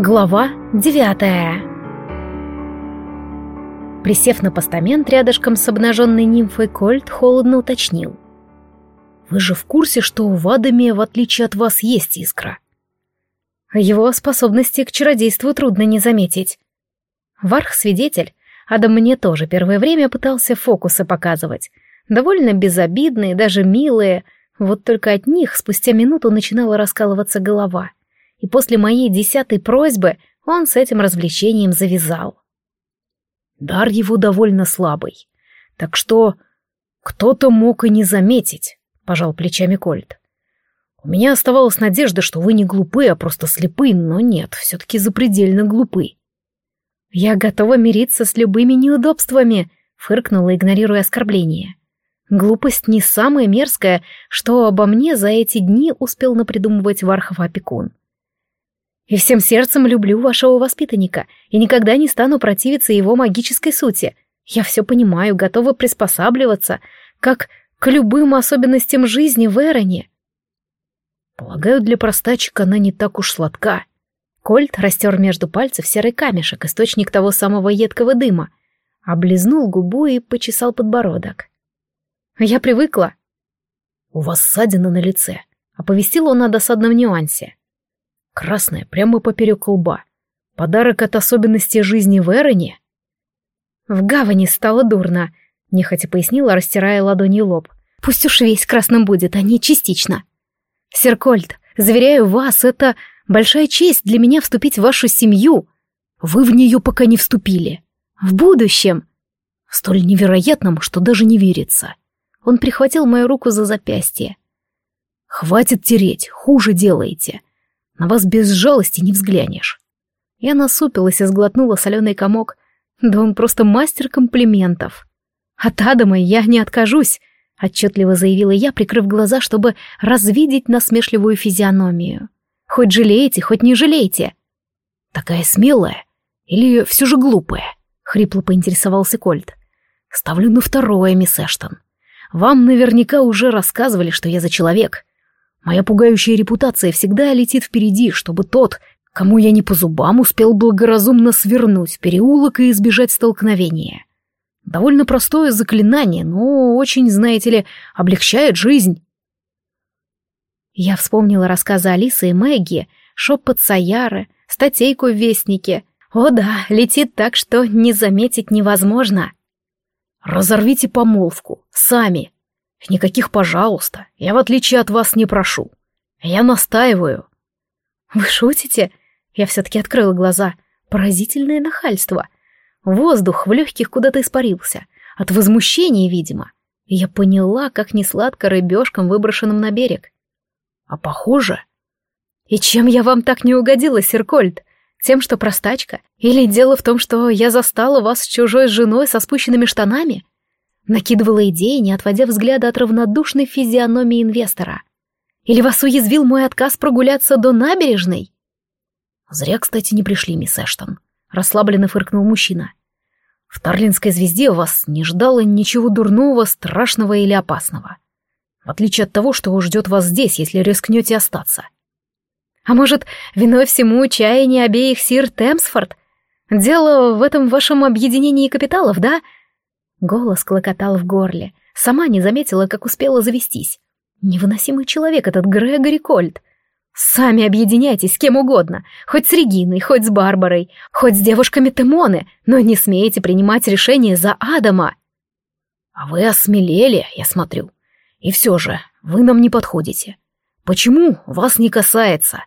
Глава девятая Присев на постамент рядышком с обнаженной нимфой, Кольт холодно уточнил. «Вы же в курсе, что у Вадами, в отличие от вас, есть искра?» Его способности к чародейству трудно не заметить. Варх — свидетель, Адам мне тоже первое время пытался фокусы показывать. Довольно безобидные, даже милые, вот только от них спустя минуту начинала раскалываться голова — и после моей десятой просьбы он с этим развлечением завязал. Дар его довольно слабый, так что кто-то мог и не заметить, пожал плечами Кольт. У меня оставалась надежда, что вы не глупы, а просто слепы, но нет, все-таки запредельно глупы. Я готова мириться с любыми неудобствами, фыркнула, игнорируя оскорбление. Глупость не самая мерзкая, что обо мне за эти дни успел напридумывать Вархов опекун. И всем сердцем люблю вашего воспитанника и никогда не стану противиться его магической сути. Я все понимаю, готова приспосабливаться, как к любым особенностям жизни в Эроне. Полагаю, для простачка она не так уж сладка. Кольт растер между пальцев серый камешек, источник того самого едкого дыма, облизнул губу и почесал подбородок. Я привыкла. У вас ссадина на лице. Оповестил он о досадном нюансе. Красная, прямо поперек лба. Подарок от особенностей жизни в Эроне? В гавани стало дурно, нехотя пояснила, растирая ладонью лоб. Пусть уж весь красным будет, а не частично. Серкольд, заверяю вас, это большая честь для меня вступить в вашу семью. Вы в нее пока не вступили. В будущем. Столь невероятном, что даже не верится. Он прихватил мою руку за запястье. Хватит тереть, хуже делаете. На вас без жалости не взглянешь. Я насупилась и сглотнула соленый комок. Да он просто мастер комплиментов. От Адама я не откажусь, отчетливо заявила я, прикрыв глаза, чтобы развидеть насмешливую физиономию. Хоть жалеете, хоть не жалеете. Такая смелая или все же глупая? Хрипло поинтересовался Кольт. Ставлю на второе, мисс Эштон. Вам наверняка уже рассказывали, что я за человек. Моя пугающая репутация всегда летит впереди, чтобы тот, кому я не по зубам, успел благоразумно свернуть переулок и избежать столкновения. Довольно простое заклинание, но очень, знаете ли, облегчает жизнь. Я вспомнила рассказы Алисы и Мэгги, шепот Саяры, статейку в Вестнике. О да, летит так, что не заметить невозможно. Разорвите помолвку, сами, Никаких «пожалуйста», я в отличие от вас не прошу. Я настаиваю. Вы шутите? Я все-таки открыла глаза. Поразительное нахальство. Воздух в легких куда-то испарился. От возмущения, видимо. Я поняла, как несладко рыбешкам, выброшенным на берег. А похоже... И чем я вам так не угодила, Серкольд? Тем, что простачка? Или дело в том, что я застала вас с чужой женой со спущенными штанами? Накидывала идеи, не отводя взгляда от равнодушной физиономии инвестора. Или вас уязвил мой отказ прогуляться до набережной? Зря, кстати, не пришли, мисс Эштон. Расслабленно фыркнул мужчина. В Тарлинской звезде вас не ждало ничего дурного, страшного или опасного. В отличие от того, что ждет вас здесь, если рискнете остаться. А может, виной всему чаяние обеих сир Темсфорд? Дело в этом вашем объединении капиталов, да? — Голос клокотал в горле. Сама не заметила, как успела завестись. Невыносимый человек этот Грегори Кольт. Сами объединяйтесь с кем угодно, хоть с Региной, хоть с Барбарой, хоть с девушками Темоны, но не смейте принимать решение за Адама. А вы осмелели, я смотрю. И все же, вы нам не подходите. Почему вас не касается?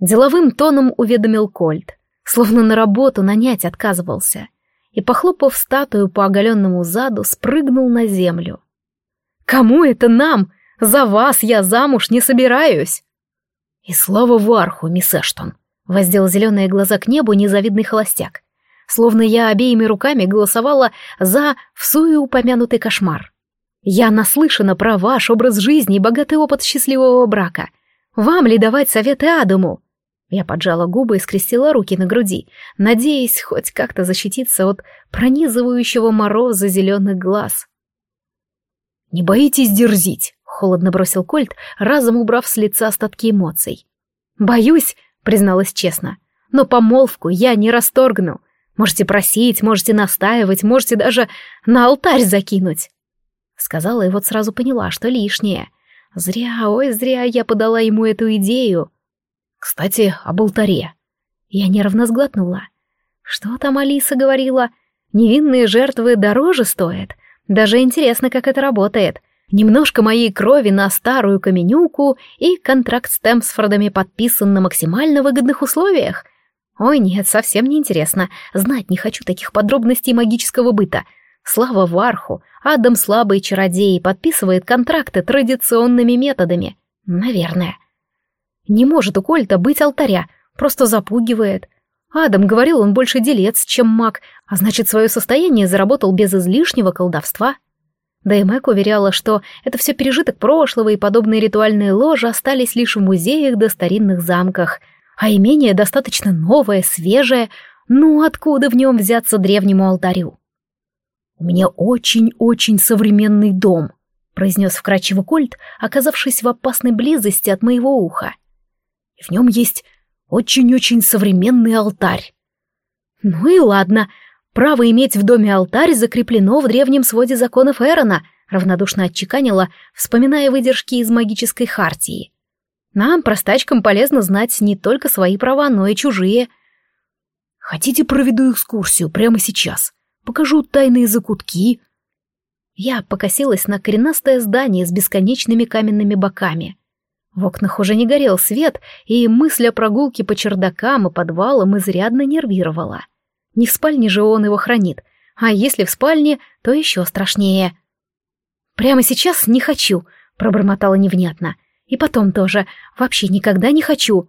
Деловым тоном уведомил Кольт, словно на работу нанять отказывался и, похлопав статую по оголенному заду, спрыгнул на землю. «Кому это нам? За вас я замуж не собираюсь!» «И слава Варху, мисс Эштон!» — воздел зеленые глаза к небу незавидный холостяк. Словно я обеими руками голосовала за всую упомянутый кошмар. «Я наслышана про ваш образ жизни и богатый опыт счастливого брака. Вам ли давать советы Адаму?» Я поджала губы и скрестила руки на груди, надеясь хоть как-то защититься от пронизывающего мороза зеленых глаз. «Не боитесь дерзить?» — холодно бросил Кольт, разом убрав с лица остатки эмоций. «Боюсь», — призналась честно, — но помолвку я не расторгну. Можете просить, можете настаивать, можете даже на алтарь закинуть. Сказала и вот сразу поняла, что лишнее. Зря, ой, зря я подала ему эту идею. Кстати, об алтаре. Я нервно сглотнула. Что там Алиса говорила? Невинные жертвы дороже стоят. Даже интересно, как это работает. Немножко моей крови на старую каменюку и контракт с Темсфордами подписан на максимально выгодных условиях. Ой, нет, совсем не интересно. Знать не хочу таких подробностей магического быта. Слава Варху, Адам слабый чародей подписывает контракты традиционными методами. Наверное. Не может у Кольта быть алтаря, просто запугивает. Адам говорил, он больше делец, чем маг, а значит, свое состояние заработал без излишнего колдовства. Да и Мэг уверяла, что это все пережиток прошлого, и подобные ритуальные ложи остались лишь в музеях да старинных замках, а имение достаточно новое, свежее, ну откуда в нем взяться древнему алтарю? «У меня очень-очень современный дом», — произнес вкрадчиво Кольт, оказавшись в опасной близости от моего уха. «И в нем есть очень-очень современный алтарь». «Ну и ладно», Право иметь в доме алтарь закреплено в древнем своде законов Эрона, равнодушно отчеканила, вспоминая выдержки из магической хартии. Нам, простачкам, полезно знать не только свои права, но и чужие. Хотите, проведу экскурсию прямо сейчас? Покажу тайные закутки. Я покосилась на коренастое здание с бесконечными каменными боками. В окнах уже не горел свет, и мысль о прогулке по чердакам и подвалам изрядно нервировала. Не в спальне же он его хранит, а если в спальне, то еще страшнее. «Прямо сейчас не хочу», — пробормотала невнятно. «И потом тоже. Вообще никогда не хочу».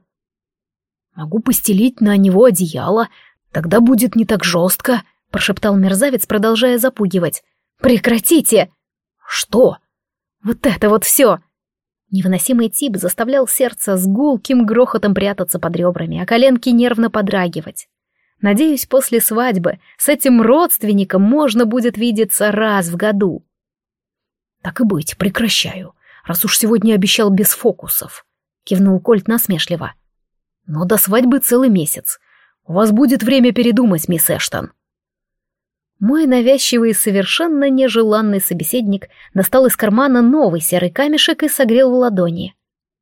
«Могу постелить на него одеяло, тогда будет не так жестко», — прошептал мерзавец, продолжая запугивать. «Прекратите!» «Что?» «Вот это вот все!» Невыносимый тип заставлял сердце с гулким грохотом прятаться под ребрами, а коленки нервно подрагивать. Надеюсь, после свадьбы с этим родственником можно будет видеться раз в году. Так и быть, прекращаю, раз уж сегодня обещал без фокусов, кивнул Кольт насмешливо. Но до свадьбы целый месяц. У вас будет время передумать, мисс Эштон. Мой навязчивый и совершенно нежеланный собеседник достал из кармана новый серый камешек и согрел в ладони.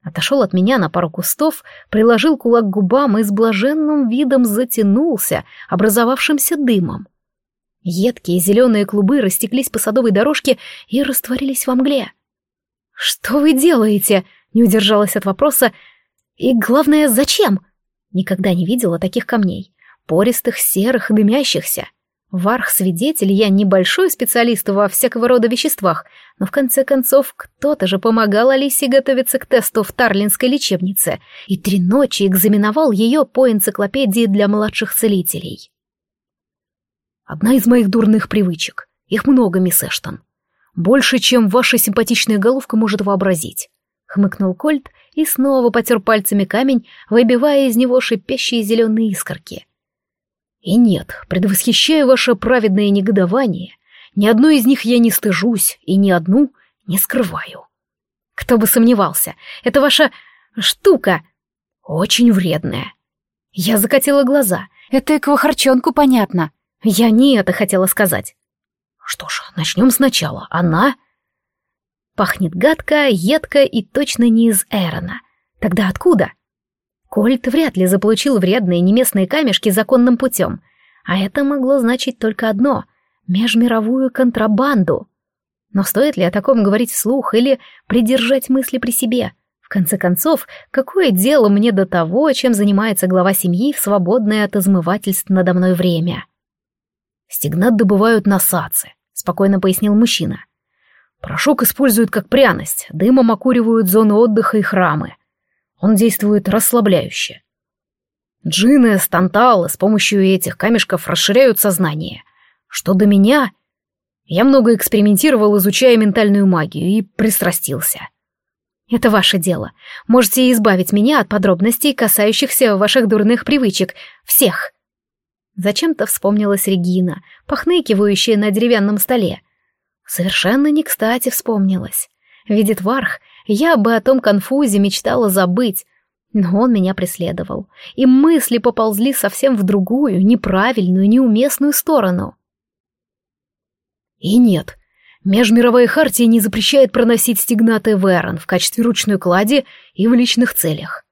Отошел от меня на пару кустов, приложил кулак к губам и с блаженным видом затянулся образовавшимся дымом. Едкие зеленые клубы растеклись по садовой дорожке и растворились во мгле. «Что вы делаете?» — не удержалась от вопроса. «И главное, зачем?» Никогда не видела таких камней. Пористых, серых, дымящихся. Варх-свидетель, я небольшой специалист во всякого рода веществах, но в конце концов кто-то же помогал Алисе готовиться к тесту в Тарлинской лечебнице и три ночи экзаменовал ее по энциклопедии для младших целителей. Одна из моих дурных привычек. Их много, мисс Эштон. Больше, чем ваша симпатичная головка может вообразить. Хмыкнул Кольт и снова потер пальцами камень, выбивая из него шипящие зеленые искорки — и нет, предвосхищая ваше праведное негодование, ни одной из них я не стыжусь и ни одну не скрываю. Кто бы сомневался, это ваша штука очень вредная. Я закатила глаза. Это эквахарчонку понятно. Я не это хотела сказать. Что ж, начнем сначала. Она... Пахнет гадко, едко и точно не из Эрона. Тогда откуда? Кольт вряд ли заполучил вредные неместные камешки законным путем. А это могло значить только одно — межмировую контрабанду. Но стоит ли о таком говорить вслух или придержать мысли при себе? В конце концов, какое дело мне до того, чем занимается глава семьи в свободное от измывательств надо мной время? «Стегнат добывают на саце», — спокойно пояснил мужчина. «Порошок используют как пряность, дымом окуривают зоны отдыха и храмы. Он действует расслабляюще. Джины, станталы с помощью этих камешков расширяют сознание. Что до меня... Я много экспериментировал, изучая ментальную магию, и пристрастился. Это ваше дело. Можете избавить меня от подробностей, касающихся ваших дурных привычек. Всех. Зачем-то вспомнилась Регина, похныкивающая на деревянном столе. Совершенно не кстати вспомнилась. Видит Варх, я бы о том конфузе мечтала забыть. Но он меня преследовал, и мысли поползли совсем в другую, неправильную, неуместную сторону. И нет, Межмировая хартия не запрещает проносить стегнатый Верон в качестве ручной клади и в личных целях.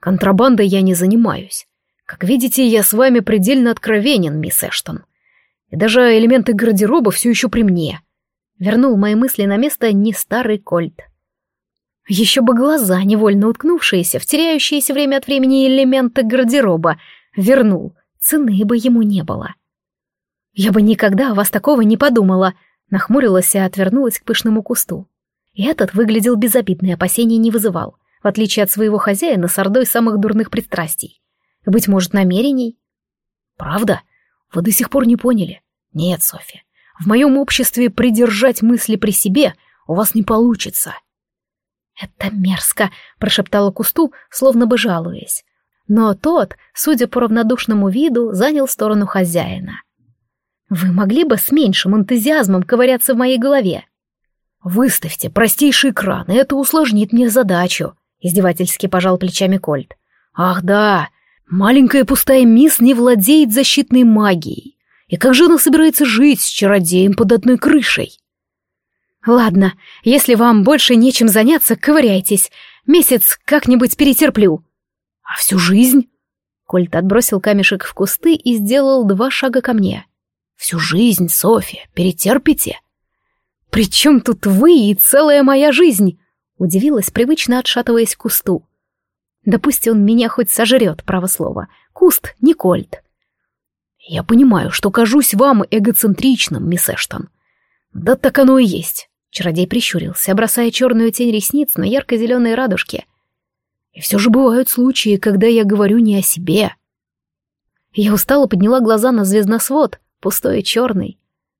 Контрабандой я не занимаюсь. Как видите, я с вами предельно откровенен, мисс Эштон. И даже элементы гардероба все еще при мне. Вернул мои мысли на место не старый кольт. Еще бы глаза, невольно уткнувшиеся в время от времени элементы гардероба, вернул. Цены бы ему не было. Я бы никогда о вас такого не подумала, нахмурилась и отвернулась к пышному кусту. Этот выглядел безобидно и опасений не вызывал в отличие от своего хозяина, с ордой самых дурных пристрастий. Быть может, намерений? Правда? Вы до сих пор не поняли? Нет, Софья. В моем обществе придержать мысли при себе у вас не получится. Это мерзко, прошептала кусту, словно бы жалуясь. Но тот, судя по равнодушному виду, занял сторону хозяина. Вы могли бы с меньшим энтузиазмом ковыряться в моей голове? Выставьте простейший экран, и это усложнит мне задачу. Издевательски пожал плечами Кольт. Ах да, маленькая пустая мисс не владеет защитной магией. И как же она собирается жить с чародеем под одной крышей? Ладно, если вам больше нечем заняться, ковыряйтесь. Месяц как-нибудь перетерплю. А всю жизнь? Кольт отбросил камешек в кусты и сделал два шага ко мне. Всю жизнь, Софья, перетерпите. При чем тут вы и целая моя жизнь? Удивилась, привычно отшатываясь к кусту. Да пусть он меня хоть сожрет, право слово. Куст не кольт. Я понимаю, что кажусь вам эгоцентричным, мисс Эштон. Да так оно и есть. Чародей прищурился, бросая черную тень ресниц на ярко-зеленые радужки. И все же бывают случаи, когда я говорю не о себе. Я устало подняла глаза на звездносвод, пустой и черный.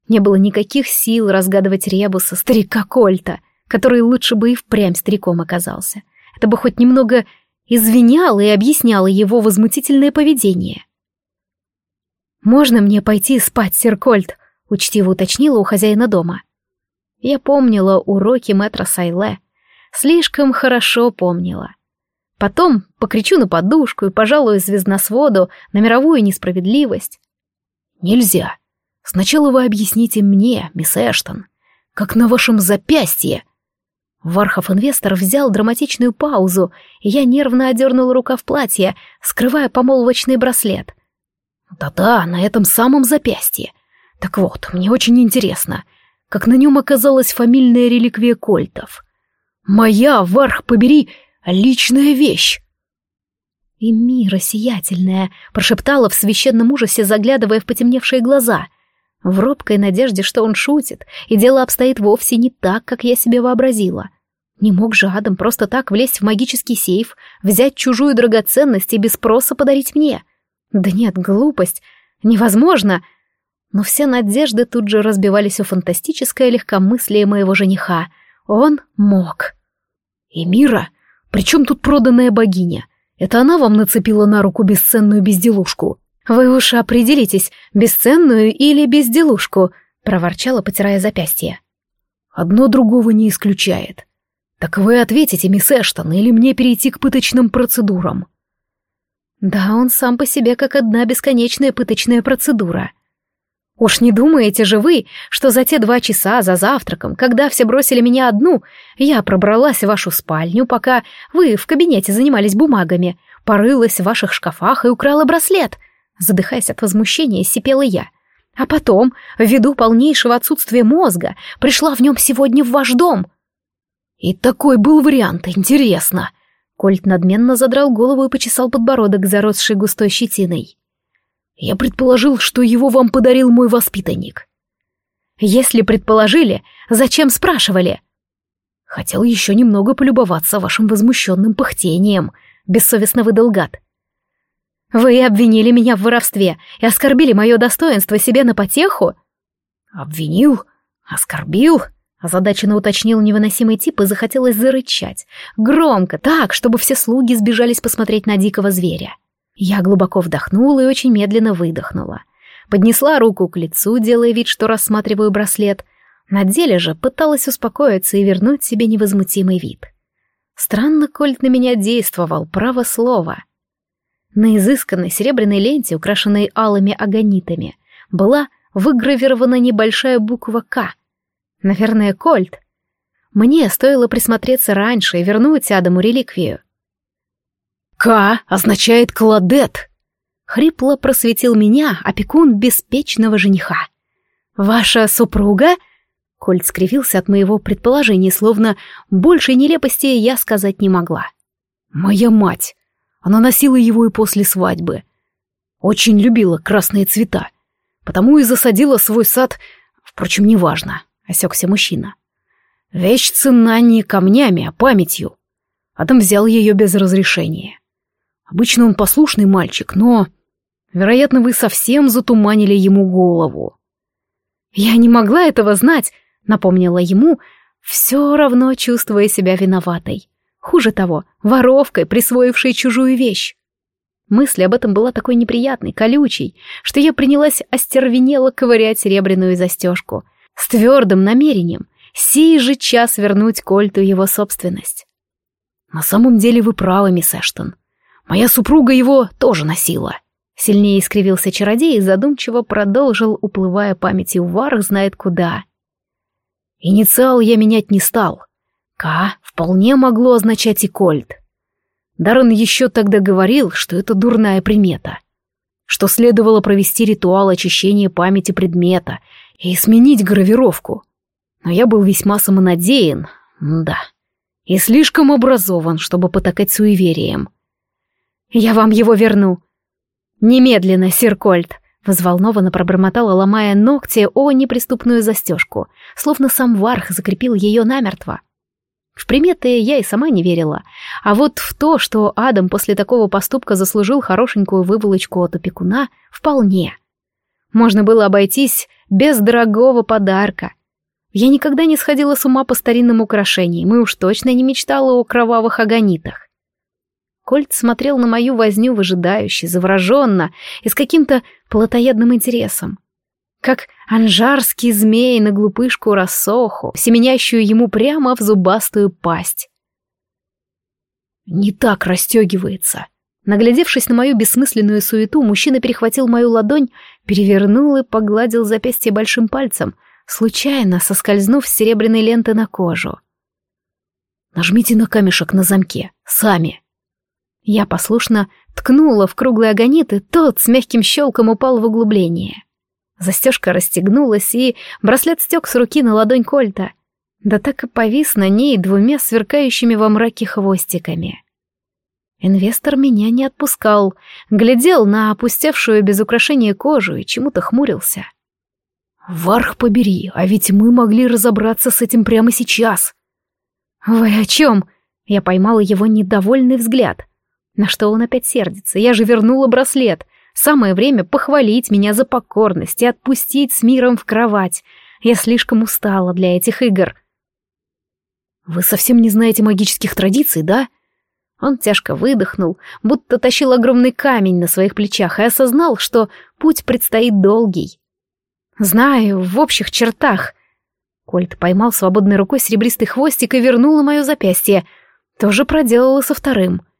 Не было никаких сил разгадывать ребуса старика Кольта — который лучше бы и впрямь стариком оказался. Это бы хоть немного извиняло и объясняло его возмутительное поведение. «Можно мне пойти спать, сэр Кольт?» — учтиво уточнила у хозяина дома. Я помнила уроки мэтра Сайле. Слишком хорошо помнила. Потом покричу на подушку и пожалую звездносводу на мировую несправедливость. «Нельзя. Сначала вы объясните мне, мисс Эштон, как на вашем запястье Вархов-инвестор взял драматичную паузу, и я нервно одернул рукав платья, скрывая помолвочный браслет. Да-да, на этом самом запястье. Так вот, мне очень интересно, как на нем оказалась фамильная реликвия кольтов. Моя, Варх, побери, личная вещь. И мира сиятельная, прошептала в священном ужасе, заглядывая в потемневшие глаза. В робкой надежде, что он шутит, и дело обстоит вовсе не так, как я себе вообразила. Не мог же Адам просто так влезть в магический сейф, взять чужую драгоценность и без спроса подарить мне. Да нет, глупость. Невозможно. Но все надежды тут же разбивались о фантастическое легкомыслие моего жениха. Он мог. И Мира, при чем тут проданная богиня? Это она вам нацепила на руку бесценную безделушку? Вы уж определитесь, бесценную или безделушку, проворчала, потирая запястье. Одно другого не исключает. «Так вы ответите, мисс Эштон, или мне перейти к пыточным процедурам?» «Да, он сам по себе как одна бесконечная пыточная процедура», Уж не думаете же вы, что за те два часа за завтраком, когда все бросили меня одну, я пробралась в вашу спальню, пока вы в кабинете занимались бумагами, порылась в ваших шкафах и украла браслет? Задыхаясь от возмущения, сипела я. А потом, ввиду полнейшего отсутствия мозга, пришла в нем сегодня в ваш дом. И такой был вариант, интересно. Кольт надменно задрал голову и почесал подбородок, заросший густой щетиной. Я предположил, что его вам подарил мой воспитанник. Если предположили, зачем спрашивали? Хотел еще немного полюбоваться вашим возмущенным пыхтением, бессовестно выдал гад. Вы обвинили меня в воровстве и оскорбили мое достоинство себе на потеху? Обвинил? Оскорбил? Озадаченно уточнил невыносимый тип и захотелось зарычать. Громко, так, чтобы все слуги сбежались посмотреть на дикого зверя. Я глубоко вдохнула и очень медленно выдохнула. Поднесла руку к лицу, делая вид, что рассматриваю браслет. На деле же пыталась успокоиться и вернуть себе невозмутимый вид. Странно Кольт на меня действовал, право слово. На изысканной серебряной ленте, украшенной алыми агонитами, была выгравирована небольшая буква «К». Наверное, Кольт. Мне стоило присмотреться раньше и вернуть Адаму реликвию. «К» означает «кладет», — хрипло просветил меня опекун беспечного жениха. «Ваша супруга?» Кольт скривился от моего предположения, словно большей нелепости я сказать не могла. «Моя мать. Она носила его и после свадьбы. Очень любила красные цвета, потому и засадила свой сад... Впрочем, неважно», — осекся мужчина. «Вещь ценна не камнями, а памятью. Адам взял ее без разрешения. Обычно он послушный мальчик, но... Вероятно, вы совсем затуманили ему голову». «Я не могла этого знать», напомнила ему, все равно чувствуя себя виноватой. Хуже того, воровкой, присвоившей чужую вещь. Мысль об этом была такой неприятной, колючей, что я принялась остервенело ковырять серебряную застежку с твердым намерением сей же час вернуть Кольту его собственность. «На самом деле вы правы, мисс Эштон. Моя супруга его тоже носила». Сильнее искривился чародей и задумчиво продолжил, уплывая памятью в знает куда. Инициал я менять не стал. К вполне могло означать и Кольт. Даррен еще тогда говорил, что это дурная примета. Что следовало провести ритуал очищения памяти предмета и сменить гравировку. Но я был весьма самонадеян, да, и слишком образован, чтобы потакать суеверием. «Я вам его верну», «Немедленно, сир Кольт!» Взволнованно пробормотала, ломая ногти о неприступную застежку, словно сам Варх закрепил ее намертво. В приметы я и сама не верила, а вот в то, что Адам после такого поступка заслужил хорошенькую выволочку от опекуна, вполне. Можно было обойтись без дорогого подарка. Я никогда не сходила с ума по старинным украшениям и уж точно не мечтала о кровавых агонитах. Кольт смотрел на мою возню выжидающе, завороженно и с каким-то плотоядным интересом. Как анжарский змей на глупышку рассоху, семенящую ему прямо в зубастую пасть. «Не так расстегивается». Наглядевшись на мою бессмысленную суету, мужчина перехватил мою ладонь, перевернул и погладил запястье большим пальцем, случайно соскользнув с серебряной ленты на кожу. «Нажмите на камешек на замке, сами», я послушно ткнула в круглый агонит, и тот с мягким щелком упал в углубление. Застежка расстегнулась, и браслет стек с руки на ладонь Кольта. Да так и повис на ней двумя сверкающими во мраке хвостиками. Инвестор меня не отпускал, глядел на опустевшую без украшения кожу и чему-то хмурился. «Варх побери, а ведь мы могли разобраться с этим прямо сейчас». «Вы о чем?» Я поймала его недовольный взгляд — на что он опять сердится? Я же вернула браслет. Самое время похвалить меня за покорность и отпустить с миром в кровать. Я слишком устала для этих игр. Вы совсем не знаете магических традиций, да? Он тяжко выдохнул, будто тащил огромный камень на своих плечах и осознал, что путь предстоит долгий. Знаю, в общих чертах. Кольт поймал свободной рукой серебристый хвостик и вернул на мое запястье. Тоже проделала со вторым —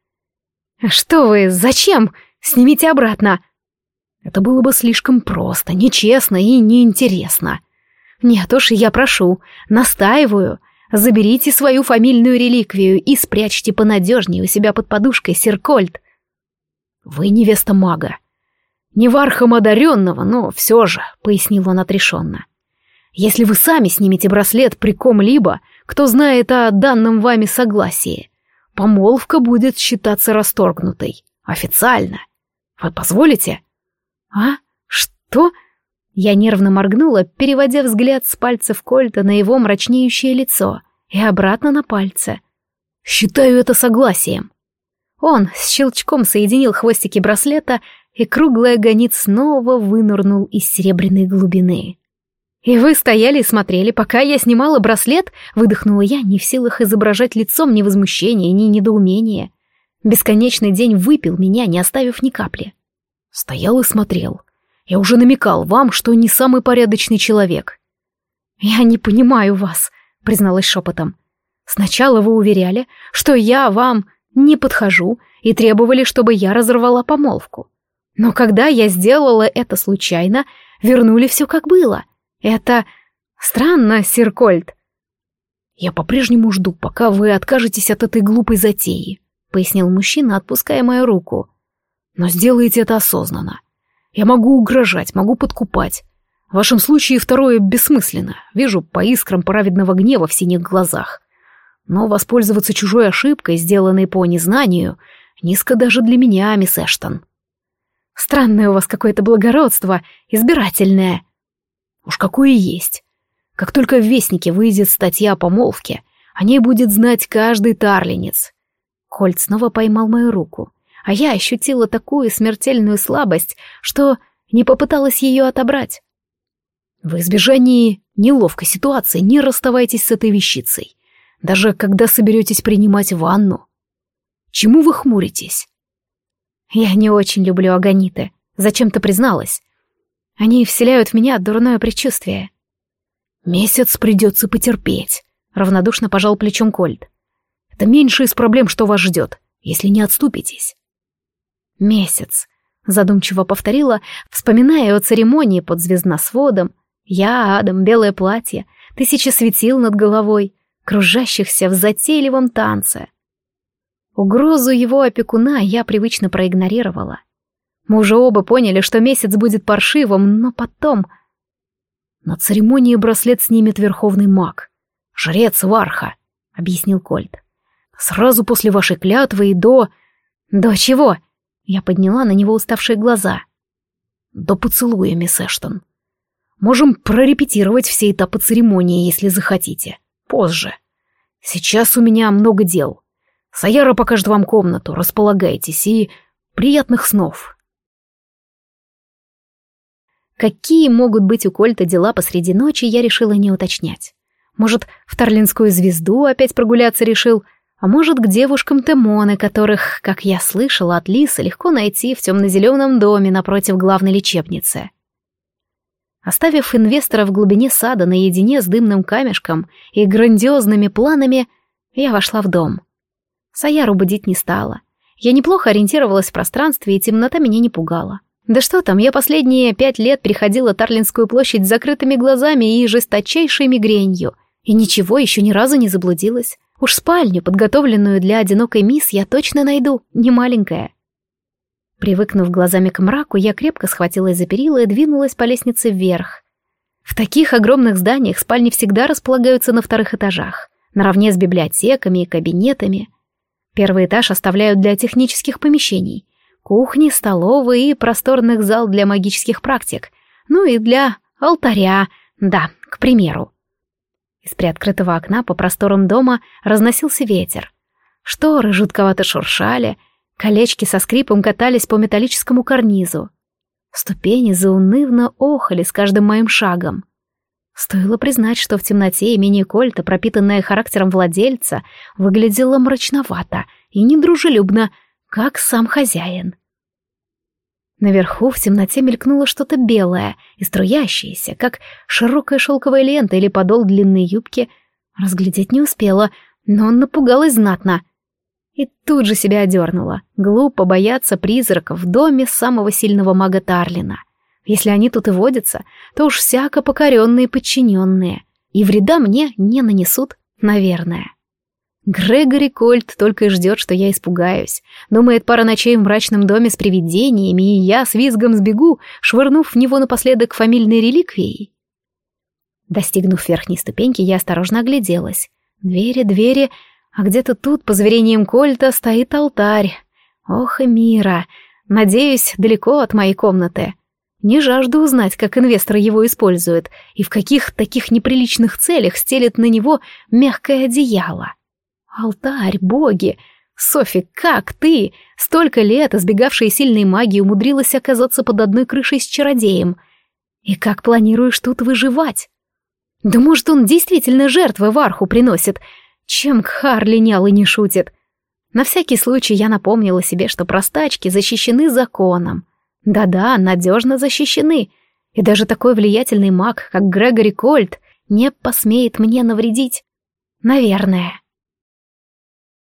«Что вы, зачем? Снимите обратно!» Это было бы слишком просто, нечестно и неинтересно. Нет уж, я прошу, настаиваю, заберите свою фамильную реликвию и спрячьте понадежнее у себя под подушкой, Серкольд. Вы невеста мага. Не вархом одаренного, но все же, — пояснил он отрешенно. Если вы сами снимете браслет при ком-либо, кто знает о данном вами согласии, помолвка будет считаться расторгнутой. Официально. Вы позволите? А? Что? Я нервно моргнула, переводя взгляд с пальцев Кольта на его мрачнеющее лицо и обратно на пальцы. Считаю это согласием. Он с щелчком соединил хвостики браслета, и круглый агонит снова вынырнул из серебряной глубины. «И вы стояли и смотрели, пока я снимала браслет?» — выдохнула я, не в силах изображать лицом ни возмущения, ни недоумения. Бесконечный день выпил меня, не оставив ни капли. Стоял и смотрел. Я уже намекал вам, что не самый порядочный человек. «Я не понимаю вас», — призналась шепотом. Сначала вы уверяли, что я вам не подхожу и требовали, чтобы я разорвала помолвку. Но когда я сделала это случайно, вернули все как было. Это странно, сир Кольт. Я по-прежнему жду, пока вы откажетесь от этой глупой затеи, пояснил мужчина, отпуская мою руку. Но сделайте это осознанно. Я могу угрожать, могу подкупать. В вашем случае второе бессмысленно. Вижу по искрам праведного гнева в синих глазах. Но воспользоваться чужой ошибкой, сделанной по незнанию, низко даже для меня, мисс Эштон. Странное у вас какое-то благородство, избирательное. Уж какое есть. Как только в Вестнике выйдет статья о помолвке, о ней будет знать каждый тарлинец. Кольт снова поймал мою руку, а я ощутила такую смертельную слабость, что не попыталась ее отобрать. В избежании неловкой ситуации не расставайтесь с этой вещицей, даже когда соберетесь принимать ванну. Чему вы хмуритесь? Я не очень люблю агониты, зачем-то призналась. Они вселяют в меня дурное предчувствие. Месяц придется потерпеть, равнодушно пожал плечом Кольт. Это меньше из проблем, что вас ждет, если не отступитесь. Месяц, задумчиво повторила, вспоминая о церемонии под звездносводом, я, Адам, белое платье, тысячи светил над головой, кружащихся в затейливом танце. Угрозу его опекуна я привычно проигнорировала. Мы уже оба поняли, что месяц будет паршивым, но потом... На церемонии браслет снимет верховный маг. Жрец Варха, — объяснил Кольт. Сразу после вашей клятвы и до... До чего? Я подняла на него уставшие глаза. До поцелуя, мисс Эштон. Можем прорепетировать все этапы церемонии, если захотите. Позже. Сейчас у меня много дел. Саяра покажет вам комнату, располагайтесь и приятных снов. Какие могут быть у Кольта дела посреди ночи, я решила не уточнять. Может, в Тарлинскую звезду опять прогуляться решил, а может, к девушкам Темоны, которых, как я слышала от Лисы, легко найти в темно-зеленом доме напротив главной лечебницы. Оставив инвестора в глубине сада наедине с дымным камешком и грандиозными планами, я вошла в дом. Саяру будить не стала. Я неплохо ориентировалась в пространстве, и темнота меня не пугала. Да что там, я последние пять лет переходила Тарлинскую площадь с закрытыми глазами и жесточайшей мигренью, и ничего, еще ни разу не заблудилась. Уж спальню, подготовленную для одинокой мисс, я точно найду, не маленькая. Привыкнув глазами к мраку, я крепко схватилась за перила и двинулась по лестнице вверх. В таких огромных зданиях спальни всегда располагаются на вторых этажах, наравне с библиотеками и кабинетами. Первый этаж оставляют для технических помещений, кухни, столовой и просторных зал для магических практик, ну и для алтаря, да, к примеру. Из приоткрытого окна по просторам дома разносился ветер. Шторы жутковато шуршали — Колечки со скрипом катались по металлическому карнизу. Ступени заунывно охали с каждым моим шагом. Стоило признать, что в темноте имение Кольта, пропитанное характером владельца, выглядело мрачновато и недружелюбно, как сам хозяин. Наверху в темноте мелькнуло что-то белое и струящееся, как широкая шелковая лента или подол длинной юбки. Разглядеть не успела, но напугалась знатно — и тут же себя одернула. Глупо бояться призраков в доме самого сильного мага Тарлина. Если они тут и водятся, то уж всяко покоренные подчиненные. И вреда мне не нанесут, наверное. Грегори Кольт только и ждет, что я испугаюсь. Думает, пара ночей в мрачном доме с привидениями, и я с визгом сбегу, швырнув в него напоследок фамильной реликвией. Достигнув верхней ступеньки, я осторожно огляделась. Двери, двери, а где-то тут, по заверениям Кольта, стоит алтарь. Ох и мира. Надеюсь, далеко от моей комнаты. Не жажду узнать, как инвестор его использует и в каких таких неприличных целях стелет на него мягкое одеяло. Алтарь, боги! Софи, как ты, столько лет избегавшая сильной магии, умудрилась оказаться под одной крышей с чародеем? И как планируешь тут выживать? Да может, он действительно жертвы в арху приносит — чем Кхар линял и не шутит? На всякий случай я напомнила себе, что простачки защищены законом. Да-да, надежно защищены. И даже такой влиятельный маг, как Грегори Кольт, не посмеет мне навредить. Наверное.